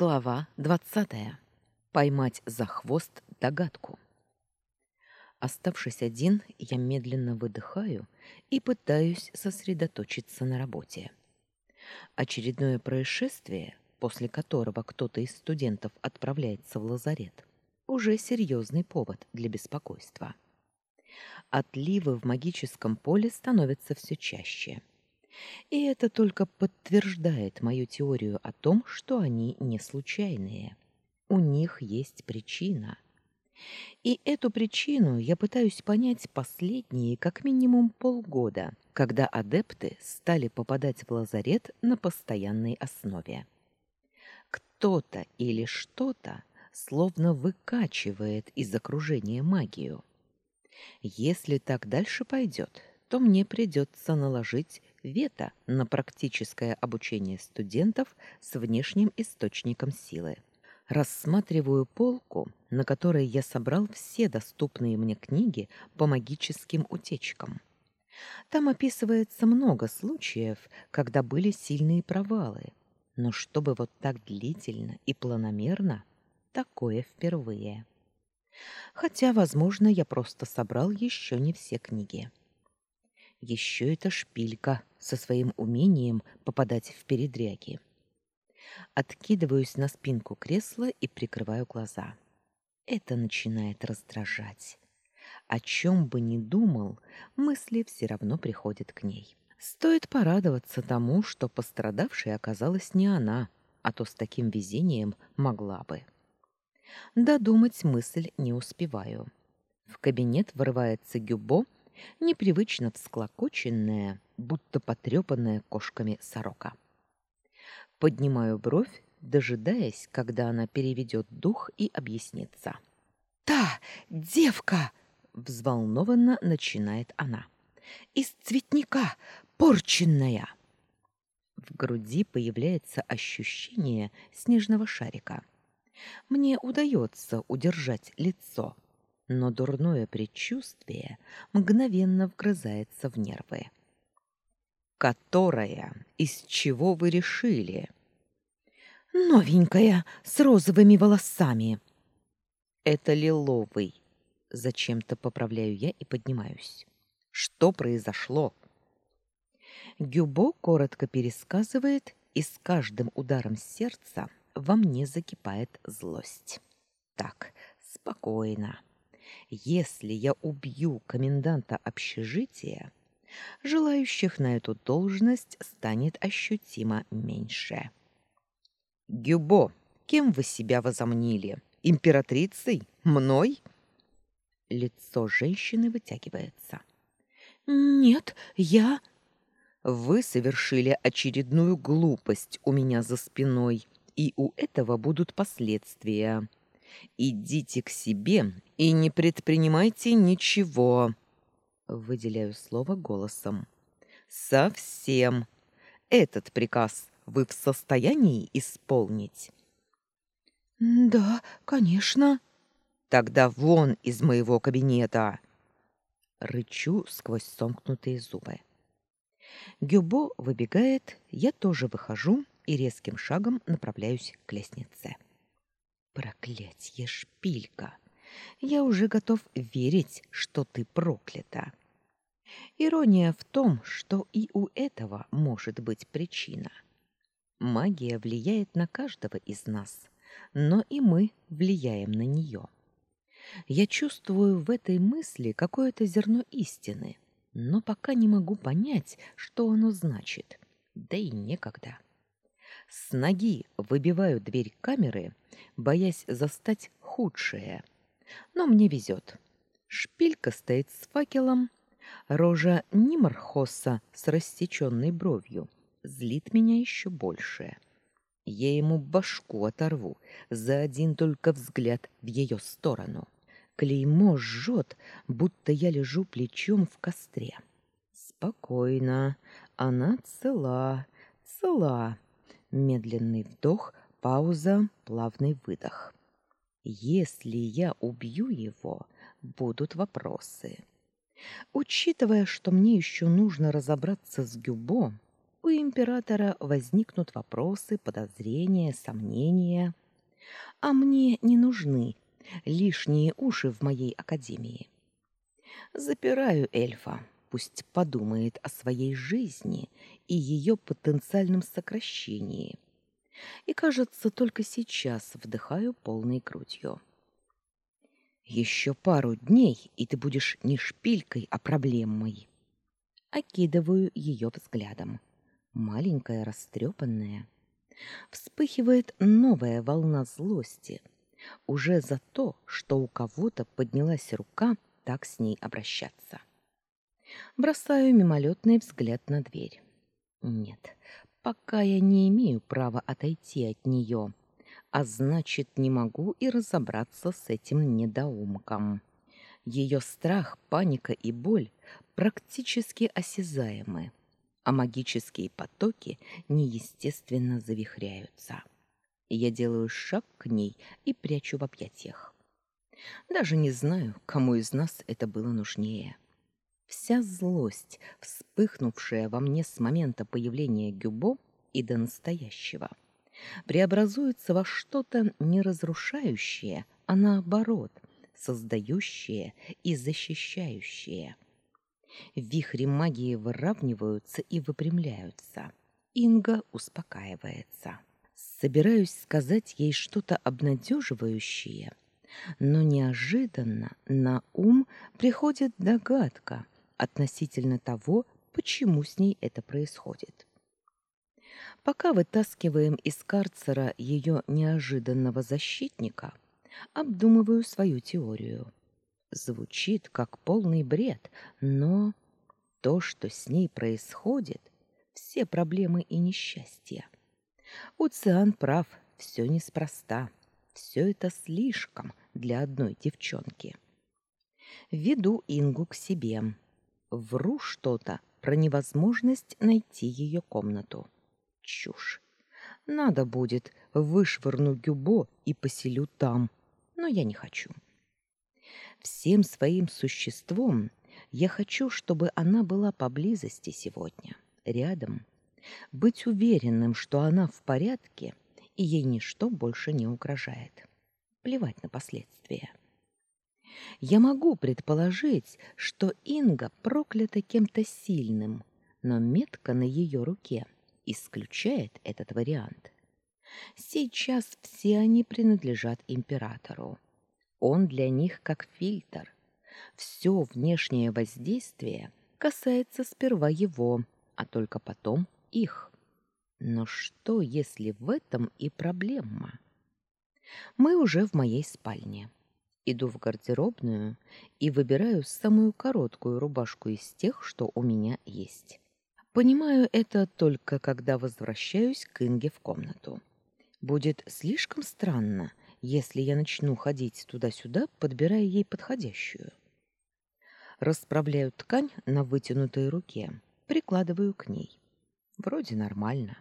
Глава двадцатая. Поймать за хвост догадку. Оставшись один, я медленно выдыхаю и пытаюсь сосредоточиться на работе. Очередное происшествие, после которого кто-то из студентов отправляется в лазарет, уже серьезный повод для беспокойства. Отливы в магическом поле становятся все чаще – и это только подтверждает мою теорию о том, что они не случайные. У них есть причина. И эту причину я пытаюсь понять последние как минимум полгода, когда адепты стали попадать в лазарет на постоянной основе. Кто-то или что-то словно выкачивает из окружения магию. Если так дальше пойдет, то мне придется наложить вето на практическое обучение студентов с внешним источником силы. Рассматриваю полку, на которой я собрал все доступные мне книги по магическим утечкам. Там описывается много случаев, когда были сильные провалы. Но чтобы вот так длительно и планомерно, такое впервые. Хотя, возможно, я просто собрал еще не все книги. Еще это шпилька со своим умением попадать в передряги. Откидываюсь на спинку кресла и прикрываю глаза. Это начинает раздражать. О чем бы ни думал, мысли все равно приходят к ней. Стоит порадоваться тому, что пострадавшей оказалась не она, а то с таким везением могла бы. Додумать мысль не успеваю. В кабинет вырывается Гюбо непривычно всклокоченная, будто потрепанная кошками сорока. Поднимаю бровь, дожидаясь, когда она переведет дух и объяснится. «Та девка!» — взволнованно начинает она. «Из цветника, порченная!» В груди появляется ощущение снежного шарика. Мне удается удержать лицо — но дурное предчувствие мгновенно вгрызается в нервы. «Которая? Из чего вы решили?» «Новенькая, с розовыми волосами». «Это лиловый». Зачем-то поправляю я и поднимаюсь. «Что произошло?» Гюбо коротко пересказывает, и с каждым ударом сердца во мне закипает злость. «Так, спокойно». Если я убью коменданта общежития, желающих на эту должность станет ощутимо меньше. Гюбо, кем вы себя возомнили? Императрицей? Мной? Лицо женщины вытягивается. Нет, я Вы совершили очередную глупость у меня за спиной, и у этого будут последствия. Идите к себе и не предпринимайте ничего. Выделяю слово голосом. Совсем. Этот приказ вы в состоянии исполнить? Да, конечно. Тогда вон из моего кабинета. Рычу сквозь сомкнутые зубы. Гюбо выбегает, я тоже выхожу и резким шагом направляюсь к лестнице. Проклятье, шпилька! Я уже готов верить, что ты проклята. Ирония в том, что и у этого может быть причина. Магия влияет на каждого из нас, но и мы влияем на нее. Я чувствую в этой мысли какое-то зерно истины, но пока не могу понять, что оно значит. Да и некогда. С ноги выбиваю дверь камеры, боясь застать худшее. Но мне везет. Шпилька стоит с факелом, рожа Нимархоса с рассеченной бровью злит меня еще больше. Я ему башку оторву за один только взгляд в ее сторону. Клеймо жжет, будто я лежу плечом в костре. Спокойно, она цела, цела. Медленный вдох, пауза, плавный выдох. Если я убью его, будут вопросы. Учитывая, что мне еще нужно разобраться с Гюбо, у императора возникнут вопросы, подозрения, сомнения. А мне не нужны лишние уши в моей академии. Запираю эльфа, пусть подумает о своей жизни и ее потенциальном сокращении. И, кажется, только сейчас вдыхаю полной грудью. Еще пару дней, и ты будешь не шпилькой, а проблемой. Окидываю ее взглядом. Маленькая, растрепанная. Вспыхивает новая волна злости. Уже за то, что у кого-то поднялась рука так с ней обращаться. Бросаю мимолетный взгляд на дверь. Нет, пока я не имею права отойти от нее, а значит, не могу и разобраться с этим недоумком. Ее страх, паника и боль практически осязаемы, а магические потоки неестественно завихряются. Я делаю шаг к ней и прячу в объятиях. Даже не знаю, кому из нас это было нужнее. Вся злость, вспыхнувшая во мне с момента появления Гюбо и до настоящего, преобразуется во что-то не разрушающее, а наоборот, создающее и защищающее. Вихри магии выравниваются и выпрямляются. Инга успокаивается. Собираюсь сказать ей что-то обнадеживающее, но неожиданно на ум приходит догадка — относительно того, почему с ней это происходит. Пока вытаскиваем из карцера ее неожиданного защитника, обдумываю свою теорию. Звучит как полный бред, но то, что с ней происходит, все проблемы и несчастья. Уциан прав, все неспроста. Все это слишком для одной девчонки. Веду Ингу к себе Вру что-то про невозможность найти ее комнату. Чушь. Надо будет, вышвырну Гюбо и поселю там, но я не хочу. Всем своим существом я хочу, чтобы она была поблизости сегодня, рядом. Быть уверенным, что она в порядке, и ей ничто больше не угрожает. Плевать на последствия. Я могу предположить, что Инга проклята кем-то сильным, но метка на ее руке исключает этот вариант. Сейчас все они принадлежат императору. Он для них как фильтр. Все внешнее воздействие касается сперва его, а только потом их. Но что, если в этом и проблема? Мы уже в моей спальне. Иду в гардеробную и выбираю самую короткую рубашку из тех, что у меня есть. Понимаю это только когда возвращаюсь к Инге в комнату. Будет слишком странно, если я начну ходить туда-сюда, подбирая ей подходящую. Расправляю ткань на вытянутой руке, прикладываю к ней. Вроде нормально.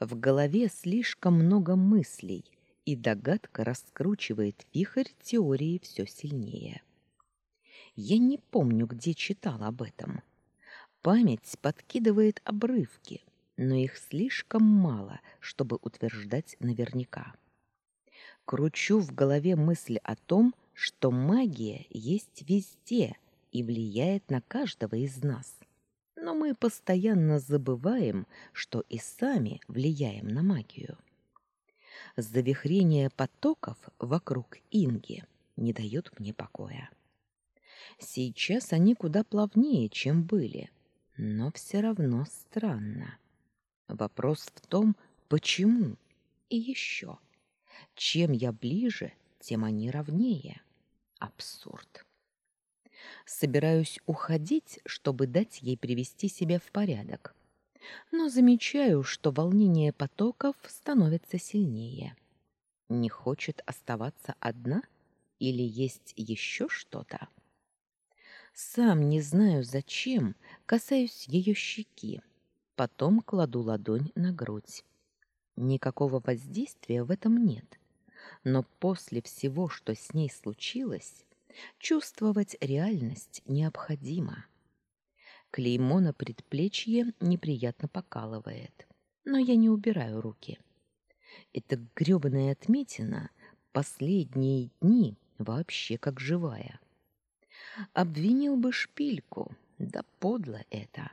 В голове слишком много мыслей, и догадка раскручивает вихрь теории все сильнее. Я не помню, где читал об этом. Память подкидывает обрывки, но их слишком мало, чтобы утверждать наверняка. Кручу в голове мысль о том, что магия есть везде и влияет на каждого из нас. Но мы постоянно забываем, что и сами влияем на магию. Завихрение потоков вокруг Инги не дает мне покоя. Сейчас они куда плавнее, чем были, но все равно странно. Вопрос в том, почему и еще. Чем я ближе, тем они ровнее. Абсурд. Собираюсь уходить, чтобы дать ей привести себя в порядок но замечаю, что волнение потоков становится сильнее. Не хочет оставаться одна или есть еще что-то? Сам не знаю зачем, касаюсь ее щеки, потом кладу ладонь на грудь. Никакого воздействия в этом нет, но после всего, что с ней случилось, чувствовать реальность необходимо. Клеймо на предплечье неприятно покалывает, но я не убираю руки. Эта грёбаная отметина последние дни вообще как живая. Обвинил бы шпильку, да подло это.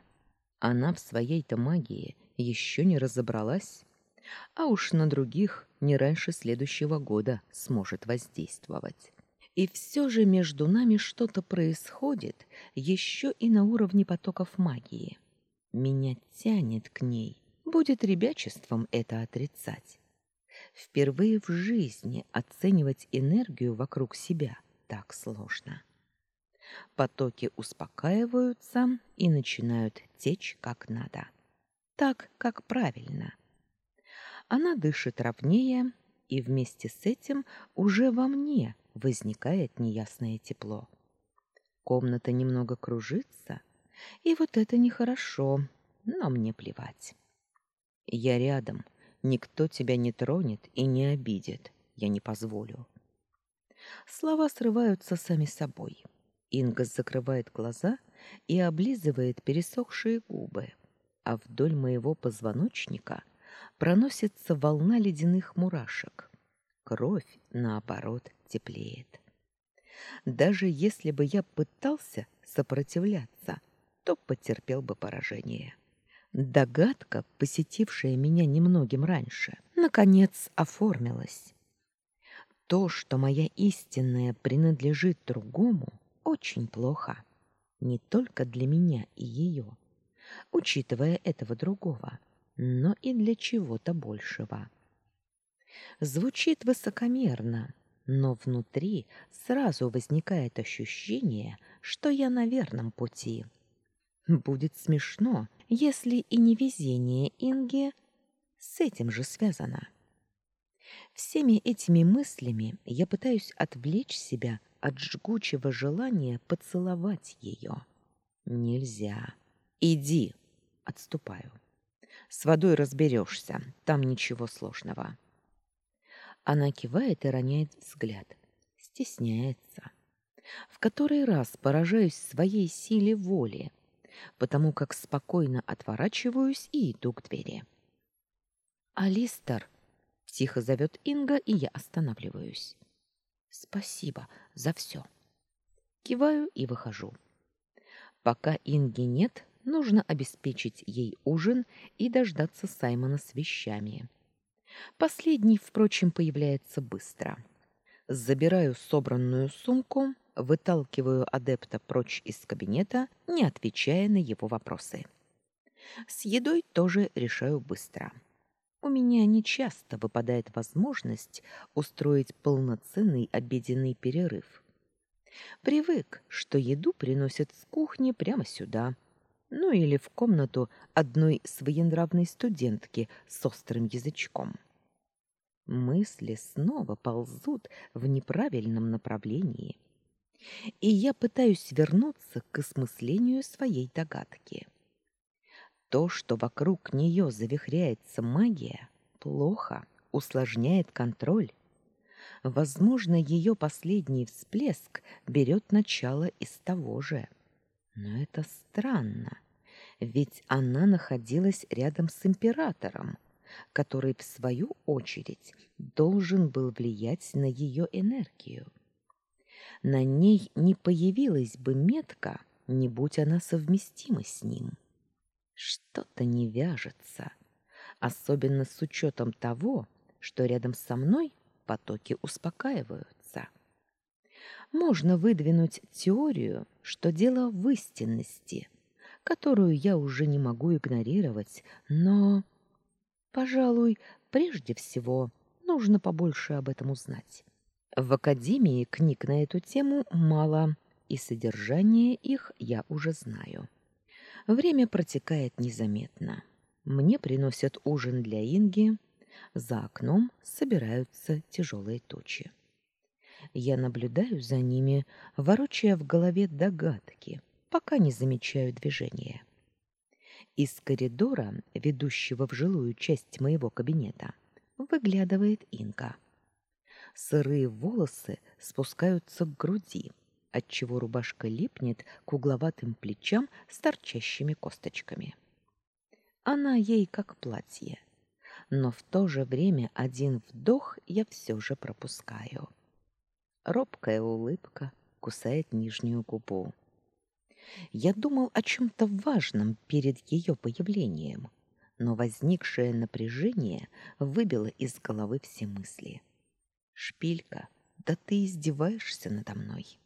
Она в своей-то магии еще не разобралась, а уж на других не раньше следующего года сможет воздействовать. И все же между нами что-то происходит еще и на уровне потоков магии. Меня тянет к ней. Будет ребячеством это отрицать. Впервые в жизни оценивать энергию вокруг себя так сложно. Потоки успокаиваются и начинают течь как надо. Так, как правильно. Она дышит ровнее, и вместе с этим уже во мне возникает неясное тепло. Комната немного кружится, и вот это нехорошо, но мне плевать. Я рядом, никто тебя не тронет и не обидит, я не позволю. Слова срываются сами собой. Инга закрывает глаза и облизывает пересохшие губы, а вдоль моего позвоночника проносится волна ледяных мурашек. Кровь, наоборот, теплеет. Даже если бы я пытался сопротивляться, то потерпел бы поражение. Догадка, посетившая меня немногим раньше, наконец оформилась. То, что моя истинная принадлежит другому, очень плохо. Не только для меня и ее, учитывая этого другого, но и для чего-то большего. Звучит высокомерно, но внутри сразу возникает ощущение, что я на верном пути. Будет смешно, если и невезение Инги с этим же связано. Всеми этими мыслями я пытаюсь отвлечь себя от жгучего желания поцеловать ее. Нельзя. Иди, отступаю. С водой разберешься, там ничего сложного. Она кивает и роняет взгляд. Стесняется. В который раз поражаюсь своей силе воли, потому как спокойно отворачиваюсь и иду к двери. «Алистер!» — тихо зовет Инга, и я останавливаюсь. «Спасибо за все». Киваю и выхожу. Пока Инги нет, нужно обеспечить ей ужин и дождаться Саймона с вещами. Последний, впрочем, появляется быстро. Забираю собранную сумку, выталкиваю адепта прочь из кабинета, не отвечая на его вопросы. С едой тоже решаю быстро. У меня нечасто выпадает возможность устроить полноценный обеденный перерыв. Привык, что еду приносят с кухни прямо сюда, ну или в комнату одной своенравной студентки с острым язычком. Мысли снова ползут в неправильном направлении. И я пытаюсь вернуться к осмыслению своей догадки. То, что вокруг нее завихряется магия, плохо, усложняет контроль. Возможно, ее последний всплеск берет начало из того же. Но это странно, ведь она находилась рядом с императором, который, в свою очередь, должен был влиять на ее энергию. На ней не появилась бы метка, не будь она совместима с ним. Что-то не вяжется, особенно с учетом того, что рядом со мной потоки успокаиваются. Можно выдвинуть теорию, что дело в истинности, которую я уже не могу игнорировать, но... Пожалуй, прежде всего нужно побольше об этом узнать. В академии книг на эту тему мало, и содержание их я уже знаю. Время протекает незаметно. Мне приносят ужин для Инги, за окном собираются тяжелые тучи. Я наблюдаю за ними, ворочая в голове догадки, пока не замечаю движения. Из коридора, ведущего в жилую часть моего кабинета, выглядывает Инка. Сырые волосы спускаются к груди, отчего рубашка липнет к угловатым плечам с торчащими косточками. Она ей как платье, но в то же время один вдох я все же пропускаю. Робкая улыбка кусает нижнюю губу. Я думал о чем-то важном перед ее появлением, но возникшее напряжение выбило из головы все мысли. «Шпилька, да ты издеваешься надо мной!»